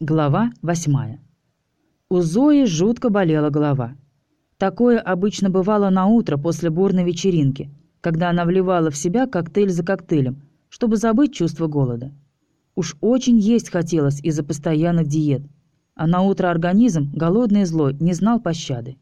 Глава восьмая. У Зои жутко болела голова. Такое обычно бывало на утро после бурной вечеринки, когда она вливала в себя коктейль за коктейлем, чтобы забыть чувство голода. Уж очень есть хотелось из-за постоянных диет, а на утро организм, голодный и злой, не знал пощады.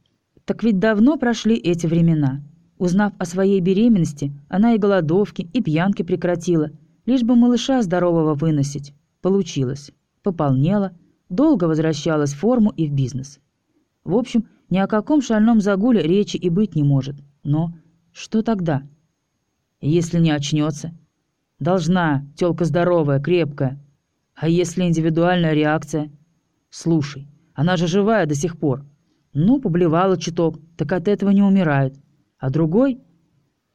Так ведь давно прошли эти времена. Узнав о своей беременности, она и голодовки, и пьянки прекратила, лишь бы малыша здорового выносить. Получилось пополнела, долго возвращалась в форму и в бизнес. В общем, ни о каком шальном загуле речи и быть не может. Но что тогда? Если не очнется? Должна, тёлка здоровая, крепкая. А если индивидуальная реакция? Слушай, она же живая до сих пор. Ну, поблевала чуток, так от этого не умирает. А другой?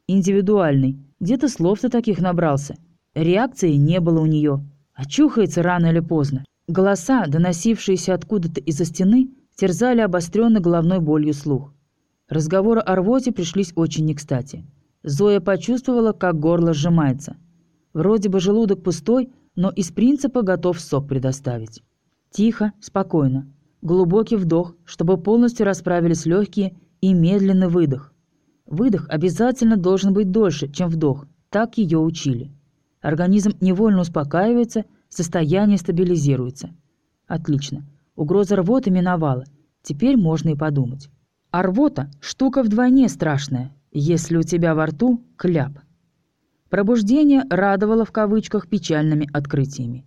Индивидуальный. Где-то слов-то таких набрался. Реакции не было у нее. Очухается рано или поздно. Голоса, доносившиеся откуда-то из-за стены, терзали обостренный головной болью слух. Разговоры о рвоте пришлись очень не кстати. Зоя почувствовала, как горло сжимается. Вроде бы желудок пустой, но из принципа готов сок предоставить. Тихо, спокойно. Глубокий вдох, чтобы полностью расправились легкие, и медленный выдох. Выдох обязательно должен быть дольше, чем вдох. Так ее учили. Организм невольно успокаивается, состояние стабилизируется. Отлично. Угроза рвоты миновала. Теперь можно и подумать. А рвота – штука вдвойне страшная, если у тебя во рту кляп. Пробуждение радовало в кавычках печальными открытиями.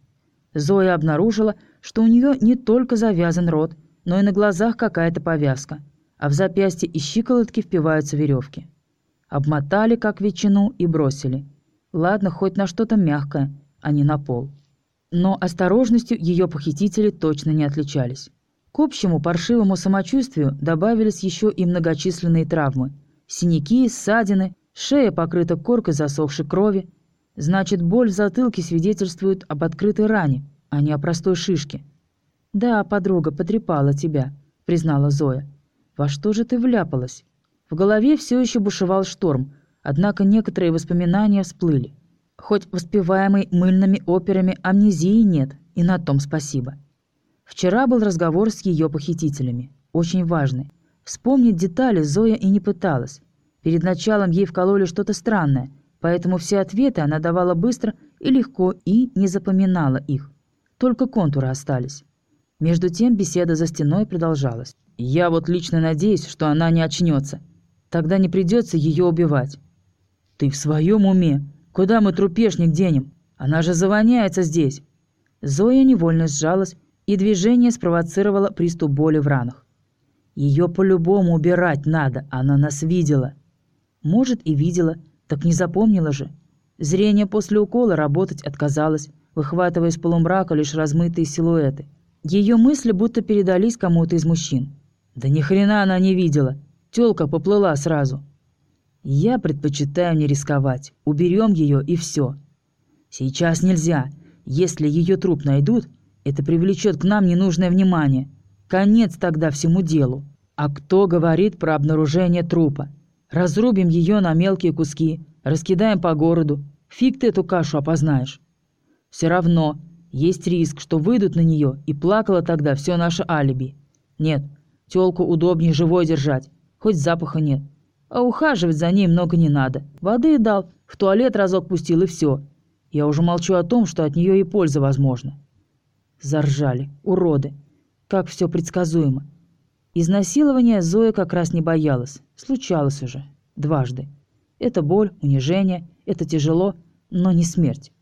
Зоя обнаружила, что у нее не только завязан рот, но и на глазах какая-то повязка, а в запястье и щиколотки впиваются веревки. Обмотали, как ветчину, и бросили – Ладно, хоть на что-то мягкое, а не на пол. Но осторожностью ее похитители точно не отличались. К общему паршивому самочувствию добавились еще и многочисленные травмы. Синяки, ссадины, шея покрыта коркой засохшей крови. Значит, боль в затылке свидетельствует об открытой ране, а не о простой шишке. «Да, подруга потрепала тебя», — признала Зоя. «Во что же ты вляпалась?» В голове все еще бушевал шторм, Однако некоторые воспоминания всплыли. Хоть воспеваемой мыльными операми амнезии нет, и на том спасибо. Вчера был разговор с ее похитителями, очень важный. Вспомнить детали Зоя и не пыталась. Перед началом ей вкололи что-то странное, поэтому все ответы она давала быстро и легко и не запоминала их. Только контуры остались. Между тем беседа за стеной продолжалась. «Я вот лично надеюсь, что она не очнется. Тогда не придется ее убивать. «Ты в своем уме? Куда мы трупешник денем? Она же завоняется здесь!» Зоя невольно сжалась, и движение спровоцировало приступ боли в ранах. «Ее по-любому убирать надо, она нас видела». «Может, и видела, так не запомнила же». Зрение после укола работать отказалось, выхватывая из полумрака лишь размытые силуэты. Ее мысли будто передались кому-то из мужчин. «Да ни хрена она не видела. Тёлка поплыла сразу». Я предпочитаю не рисковать. Уберем ее и все. Сейчас нельзя. Если ее труп найдут, это привлечет к нам ненужное внимание. Конец тогда всему делу. А кто говорит про обнаружение трупа? Разрубим ее на мелкие куски, раскидаем по городу. Фиг ты эту кашу опознаешь. Все равно есть риск, что выйдут на нее, и плакало тогда все наше алиби. Нет, тёлку удобнее живой держать, хоть запаха нет. А ухаживать за ней много не надо. Воды дал, в туалет разок пустил и все. Я уже молчу о том, что от нее и польза возможна. Заржали. Уроды. Как все предсказуемо. Изнасилования Зоя как раз не боялась. Случалось уже. Дважды. Это боль, унижение, это тяжело, но не смерть.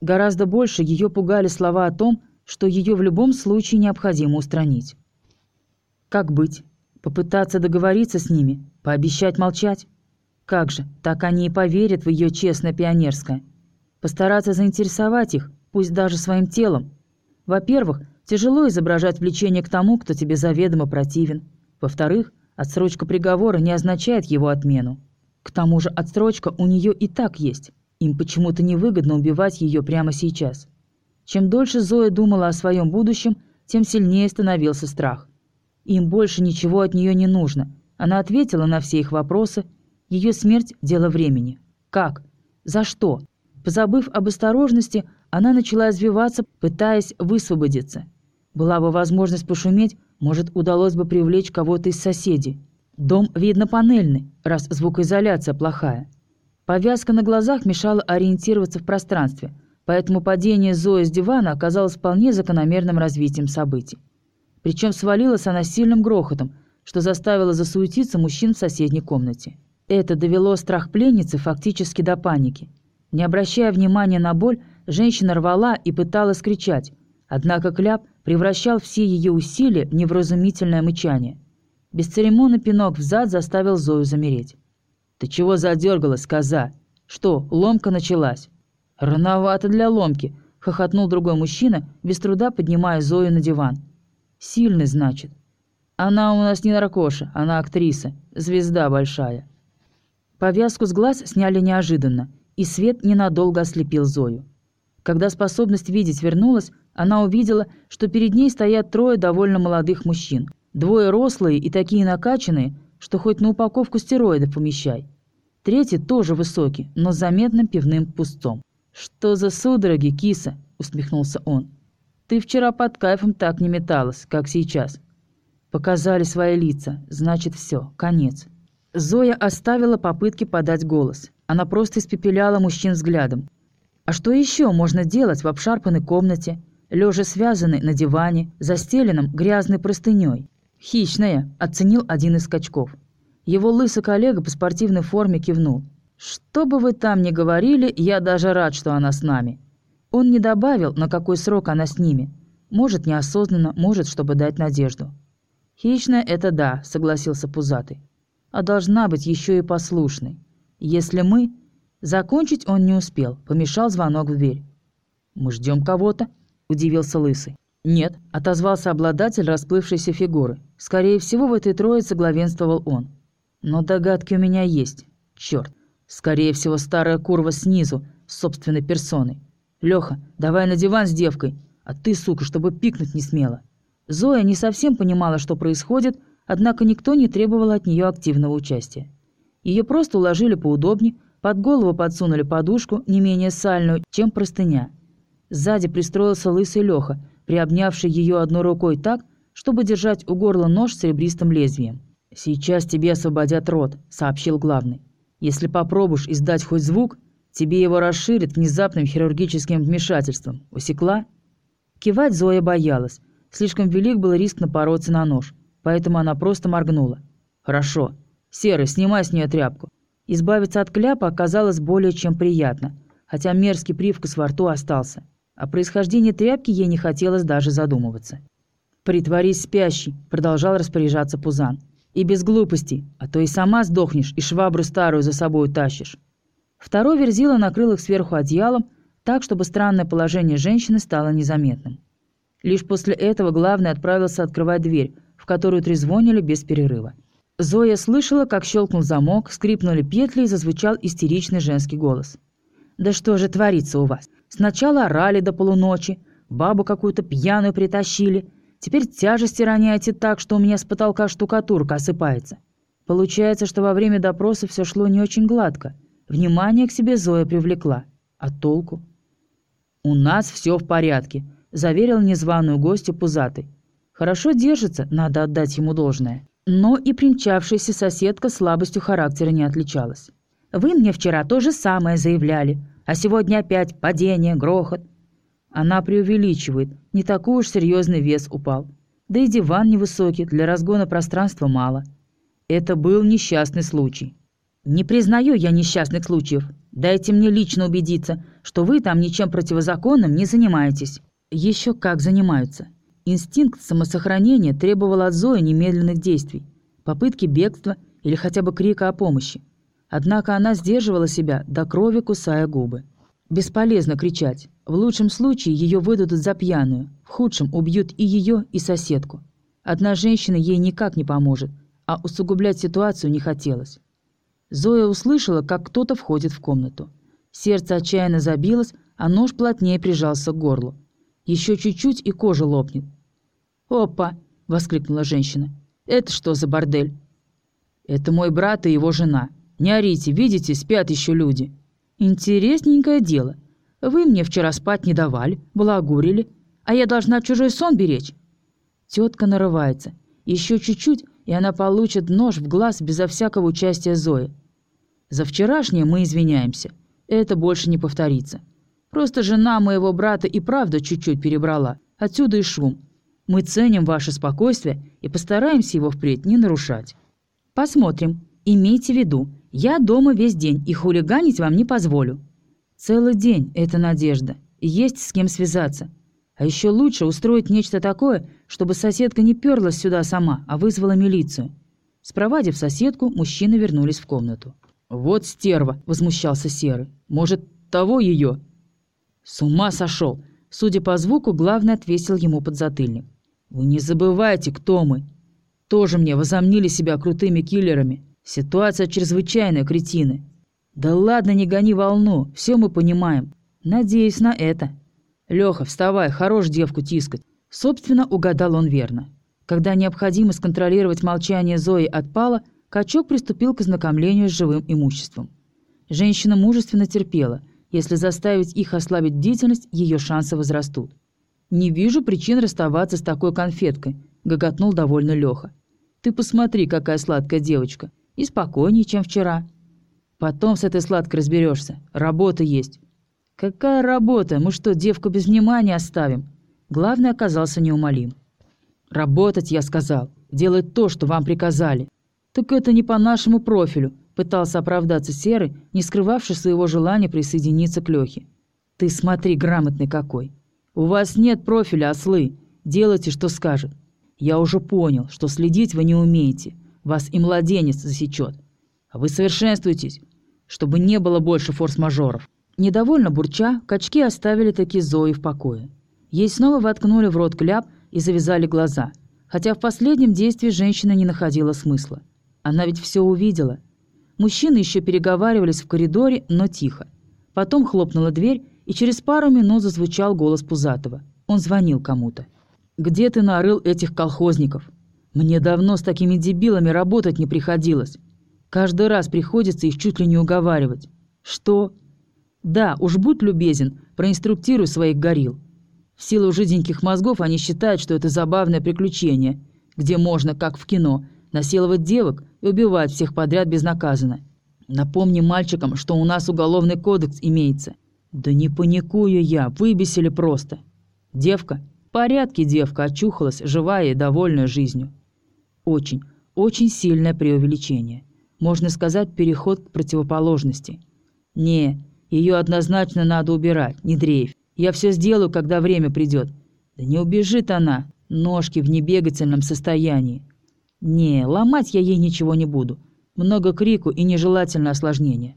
Гораздо больше ее пугали слова о том, что ее в любом случае необходимо устранить. Как быть? Попытаться договориться с ними, пообещать молчать? Как же, так они и поверят в ее честное пионерское. Постараться заинтересовать их, пусть даже своим телом. Во-первых, тяжело изображать влечение к тому, кто тебе заведомо противен. Во-вторых, отсрочка приговора не означает его отмену. К тому же отсрочка у нее и так есть. Им почему-то невыгодно убивать ее прямо сейчас. Чем дольше Зоя думала о своем будущем, тем сильнее становился страх. Им больше ничего от нее не нужно. Она ответила на все их вопросы. Ее смерть – дело времени. Как? За что? Позабыв об осторожности, она начала извиваться, пытаясь высвободиться. Была бы возможность пошуметь, может, удалось бы привлечь кого-то из соседей. Дом, видно, панельный, раз звукоизоляция плохая. Повязка на глазах мешала ориентироваться в пространстве, поэтому падение Зои с дивана оказалось вполне закономерным развитием событий. Причем свалилась она сильным грохотом, что заставило засуетиться мужчин в соседней комнате. Это довело страх пленницы фактически до паники. Не обращая внимания на боль, женщина рвала и пыталась кричать, однако кляп превращал все ее усилия в невразумительное мычание. Бесцеремонный пинок взад заставил Зою замереть. «Ты чего задергалась, коза? Что, ломка началась?» «Рановато для ломки», — хохотнул другой мужчина, без труда поднимая Зою на диван. «Сильный, значит. Она у нас не наркоша, она актриса, звезда большая». Повязку с глаз сняли неожиданно, и свет ненадолго ослепил Зою. Когда способность видеть вернулась, она увидела, что перед ней стоят трое довольно молодых мужчин. Двое рослые и такие накачанные, что хоть на упаковку стероидов помещай. Третий тоже высокий, но с заметным пивным пустцом. «Что за судороги, киса?» – усмехнулся он. «Ты вчера под кайфом так не металась, как сейчас». Показали свои лица, значит все, конец. Зоя оставила попытки подать голос. Она просто испепеляла мужчин взглядом. А что еще можно делать в обшарпанной комнате, лежа связанной на диване, застеленном грязной простыней? «Хищная», – оценил один из скачков. Его лысый коллега по спортивной форме кивнул. «Что бы вы там ни говорили, я даже рад, что она с нами». Он не добавил, на какой срок она с ними. Может, неосознанно, может, чтобы дать надежду. «Хищная – это да», – согласился Пузатый а должна быть еще и послушной. Если мы... Закончить он не успел, помешал звонок в дверь. «Мы ждем кого-то?» – удивился Лысый. «Нет», – отозвался обладатель расплывшейся фигуры. Скорее всего, в этой троице главенствовал он. «Но догадки у меня есть. Черт. Скорее всего, старая курва снизу, с собственной персоной. Леха, давай на диван с девкой, а ты, сука, чтобы пикнуть не смела». Зоя не совсем понимала, что происходит, – Однако никто не требовал от нее активного участия. Ее просто уложили поудобнее, под голову подсунули подушку, не менее сальную, чем простыня. Сзади пристроился лысый Леха, приобнявший ее одной рукой так, чтобы держать у горла нож с серебристым лезвием. «Сейчас тебе освободят рот», — сообщил главный. «Если попробуешь издать хоть звук, тебе его расширят внезапным хирургическим вмешательством. Усекла?» Кивать Зоя боялась. Слишком велик был риск напороться на нож поэтому она просто моргнула. «Хорошо. Серый, снимай с нее тряпку». Избавиться от кляпа оказалось более чем приятно, хотя мерзкий привкус во рту остался. О происхождении тряпки ей не хотелось даже задумываться. «Притворись спящий», — продолжал распоряжаться Пузан. «И без глупостей, а то и сама сдохнешь, и швабру старую за собой тащишь». Второй верзила накрыл их сверху одеялом, так, чтобы странное положение женщины стало незаметным. Лишь после этого главный отправился открывать дверь, в которую трезвонили без перерыва. Зоя слышала, как щелкнул замок, скрипнули петли и зазвучал истеричный женский голос. «Да что же творится у вас? Сначала орали до полуночи, бабу какую-то пьяную притащили, теперь тяжести роняете так, что у меня с потолка штукатурка осыпается. Получается, что во время допроса все шло не очень гладко. Внимание к себе Зоя привлекла. А толку? «У нас все в порядке», – заверил незваную гостью пузатый. Хорошо держится, надо отдать ему должное. Но и примчавшаяся соседка слабостью характера не отличалась. «Вы мне вчера то же самое заявляли, а сегодня опять падение, грохот». Она преувеличивает, не такой уж серьезный вес упал. Да и диван невысокий, для разгона пространства мало. Это был несчастный случай. «Не признаю я несчастных случаев. Дайте мне лично убедиться, что вы там ничем противозаконным не занимаетесь». Еще как занимаются. Инстинкт самосохранения требовал от Зои немедленных действий, попытки бегства или хотя бы крика о помощи. Однако она сдерживала себя, до крови кусая губы. Бесполезно кричать. В лучшем случае ее выдадут за пьяную, в худшем убьют и ее, и соседку. Одна женщина ей никак не поможет, а усугублять ситуацию не хотелось. Зоя услышала, как кто-то входит в комнату. Сердце отчаянно забилось, а нож плотнее прижался к горлу. Еще чуть-чуть, и кожа лопнет. «Опа!» — воскликнула женщина. «Это что за бордель?» «Это мой брат и его жена. Не орите, видите, спят еще люди». «Интересненькое дело. Вы мне вчера спать не давали, балагурили, а я должна чужой сон беречь». Тетка нарывается. Еще чуть-чуть, и она получит нож в глаз безо всякого участия Зои. За вчерашнее мы извиняемся. Это больше не повторится. Просто жена моего брата и правда чуть-чуть перебрала. Отсюда и шум. Мы ценим ваше спокойствие и постараемся его впредь не нарушать. Посмотрим. Имейте в виду, я дома весь день и хулиганить вам не позволю. Целый день – это надежда. Есть с кем связаться. А еще лучше устроить нечто такое, чтобы соседка не перлась сюда сама, а вызвала милицию. Спровадив соседку, мужчины вернулись в комнату. «Вот стерва!» – возмущался Серый. «Может, того ее?» «С ума сошел!» Судя по звуку, главный отвесил ему подзатыльник. «Вы не забывайте, кто мы. Тоже мне возомнили себя крутыми киллерами. Ситуация чрезвычайная, кретины. Да ладно, не гони волну, все мы понимаем. Надеюсь на это. Леха, вставай, хорош девку тискать. Собственно, угадал он верно. Когда необходимость контролировать молчание Зои отпала, качок приступил к ознакомлению с живым имуществом. Женщина мужественно терпела. Если заставить их ослабить бдительность, ее шансы возрастут. «Не вижу причин расставаться с такой конфеткой», — гоготнул довольно Леха. «Ты посмотри, какая сладкая девочка. И спокойнее, чем вчера. Потом с этой сладкой разберешься. Работа есть». «Какая работа? Мы что, девку без внимания оставим?» Главный оказался неумолим. «Работать, я сказал. Делать то, что вам приказали». «Так это не по нашему профилю», — пытался оправдаться Серый, не скрывавший своего желания присоединиться к Лехе. «Ты смотри, грамотный какой. «У вас нет профиля, ослы. Делайте, что скажет. Я уже понял, что следить вы не умеете. Вас и младенец засечет. А вы совершенствуйтесь, чтобы не было больше форс-мажоров». Недовольно бурча, качки оставили таки Зои в покое. Ей снова воткнули в рот кляп и завязали глаза, хотя в последнем действии женщина не находила смысла. Она ведь все увидела. Мужчины еще переговаривались в коридоре, но тихо. Потом хлопнула дверь, и через пару минут зазвучал голос Пузатого. Он звонил кому-то. «Где ты нарыл этих колхозников? Мне давно с такими дебилами работать не приходилось. Каждый раз приходится их чуть ли не уговаривать. Что? Да, уж будь любезен, проинструктируй своих горил. В силу жиденьких мозгов они считают, что это забавное приключение, где можно, как в кино, насиловать девок и убивать всех подряд безнаказанно. Напомни мальчикам, что у нас уголовный кодекс имеется, «Да не паникую я, выбесили просто». Девка, в порядке девка, очухалась, живая и довольная жизнью. Очень, очень сильное преувеличение. Можно сказать, переход к противоположности. Не, ее однозначно надо убирать, не дрейф. Я все сделаю, когда время придет. Да не убежит она, ножки в небегательном состоянии. Не, ломать я ей ничего не буду. Много крику и нежелательное осложнение.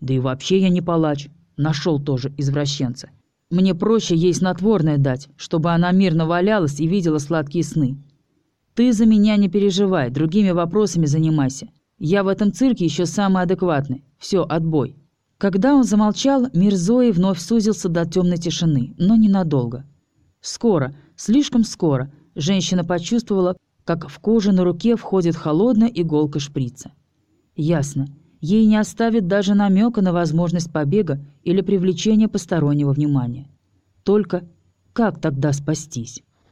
Да и вообще я не палач. Нашел тоже извращенца. Мне проще ей снотворное дать, чтобы она мирно валялась и видела сладкие сны. Ты за меня не переживай, другими вопросами занимайся. Я в этом цирке еще самый адекватный. Все, отбой». Когда он замолчал, мир Зои вновь сузился до темной тишины, но ненадолго. Скоро, слишком скоро, женщина почувствовала, как в коже на руке входит холодная иголка шприца. Ясно. Ей не оставит даже намека на возможность побега или привлечения постороннего внимания. Только как тогда спастись?